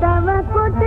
تب